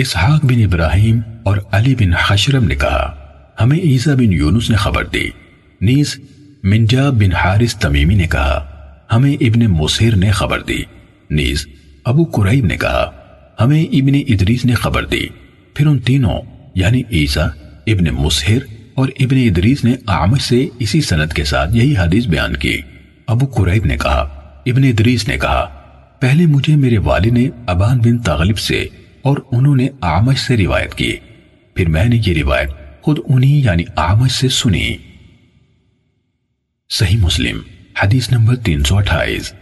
اسحاق بن ابراہیم اور علی بن حشرم نے کہا، ہمیں عیسیٰ بن یونس نے خبر دی۔ نیز منجا بن حارث تمیمی نے کہا، ہمیں ابن مسیر نے خبر دی۔ نیز، ابو قریب نے کہا، ہمیں ابن ادریس نے خبر دی۔ پھر ان تینوں یعنی عیسیٰ، ابن مسہر اور ابن ادریس نے آمش سے اسی سند کے ساتھ یہی حدیث بیان کی۔ ابو قریب نے کہا، ابن ادریس نے کہا، پہلے مجھے میرے والد نے ابان بن تغلب سے اور انہوں نے آمش سے روایت کی۔ پھر میں نے یہ روایت خود انہی یعنی آمش سے سنی۔ صحیح مسلم، حدیث نمبر تین سو اٹھائیس۔